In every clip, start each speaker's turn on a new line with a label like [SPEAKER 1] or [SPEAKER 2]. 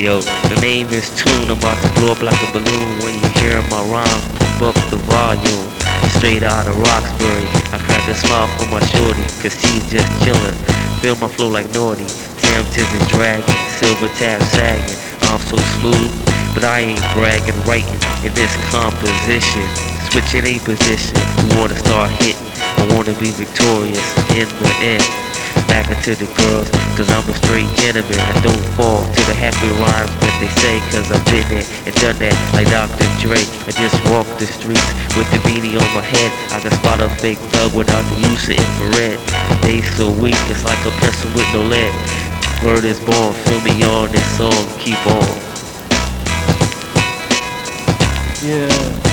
[SPEAKER 1] Yo, the name is Tune. I'm about to blow up like a balloon when you hear my rhyme. Bump the volume. Straight out of Roxbury. I crack a smile for my shorty, cause she's just chillin'. Feel my flow like naughty. Tempted and dragging, silver tab sagging. I'm so smooth, but I ain't bragging. Writing in this composition. Switching a position. We wanna start hitting. I wanna be victorious in the end back into the girls Cause I'm a straight gentleman. I don't fall to the happy rhymes that they say Cause I've been there and done that like Dr. Dre. I just walk the streets with the beanie on my head. I can spot a fake thug without the use of infrared They so weak, it's like a pencil with no lead. Word is born, feel me on this song, keep on.
[SPEAKER 2] Yeah, yeah,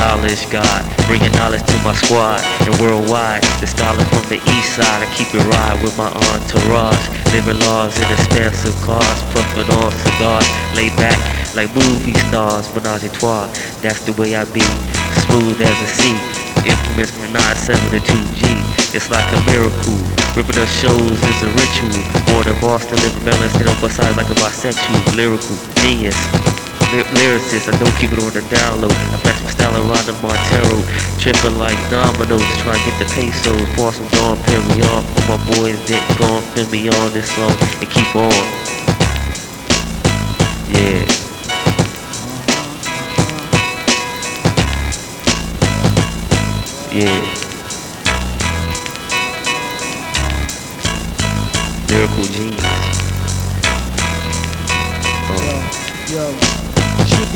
[SPEAKER 1] knowledge God, bringing knowledge to my squad and worldwide. The scholar from the east side, I keep it right with my entourage. Living laws in expensive cars, puffing on cigars, lay back like movie stars. Menage a trois, that's the way I be, smooth as a sea. Infamous from 97 to 2G, it's like a miracle. Ripping up shows is a ritual. Born in Boston, living balance, hit up sides like a bisexual, lyrical genius lyricist. I don't keep it on the download. I flash my style around the Montero. Tripping like dominoes, trying to get the pesos. Pour some Dom Perignon for my boys that gon' feel me on this song and keep on. Yeah. Yeah. Lyrical genius.
[SPEAKER 2] Yo, yo,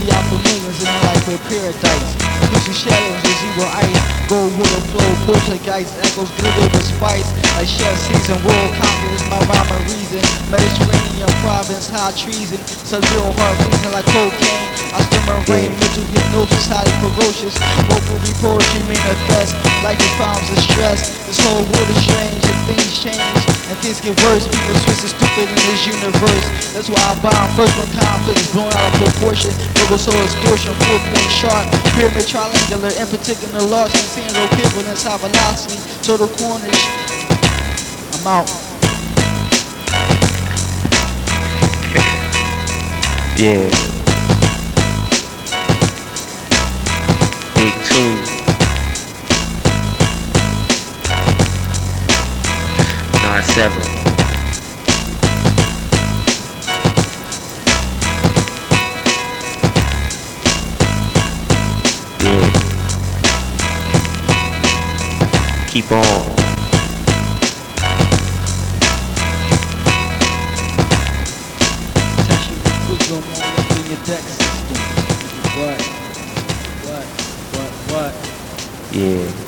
[SPEAKER 2] shoot the out for millions in life with paradise. Pushing shadows as zero ice. Gold a flow, poltergeist, echoes glitter with spice. Like chef season, world conquerors, my rhyme and reason. Mediterranean province, high treason. Sub-zero heart like cocaine. I and rain, mental hypnosis, highly ferocious. Vocal poetry manifest, like the problems of stress. This whole world is strange and things change. And things get worse, people twisted stupid in this universe. That's why I bomb first when conflict is blown out of proportion. Double soul extortion, four point sharp, pyramid triangular, in particular large, and zero equivalence, high velocity, total cornish. I'm out.
[SPEAKER 1] Yeah. Big two. Nine seven.
[SPEAKER 2] What? What?
[SPEAKER 1] Yeah.